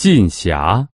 晋霞。